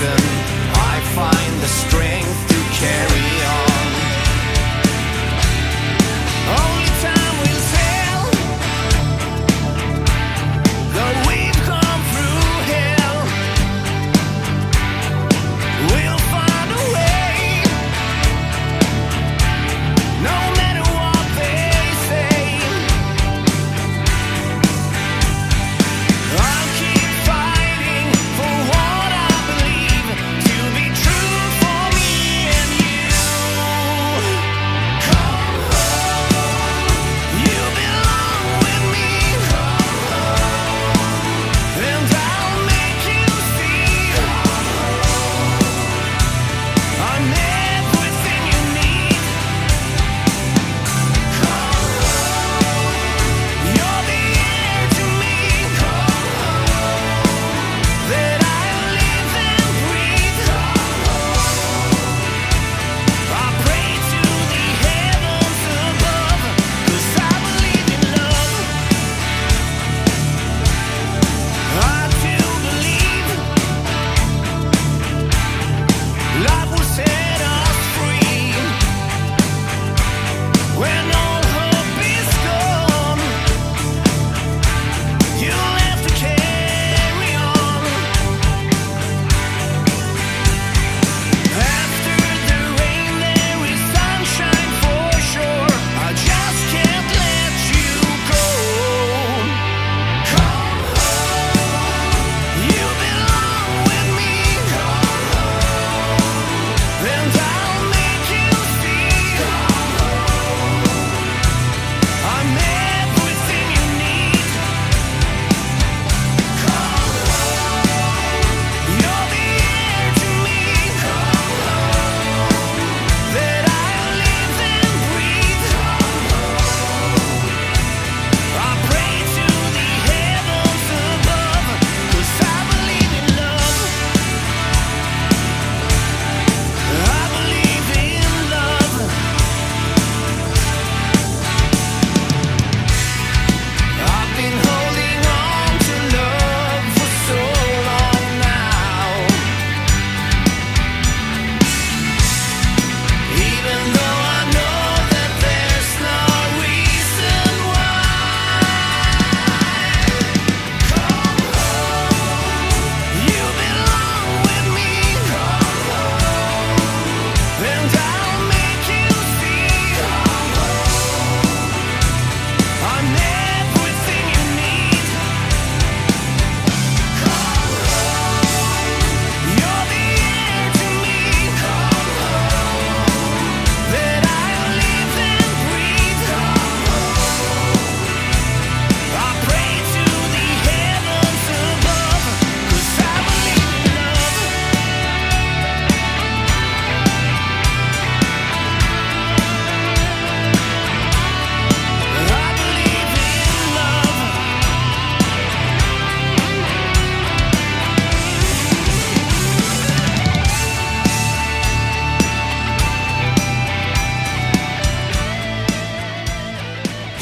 reason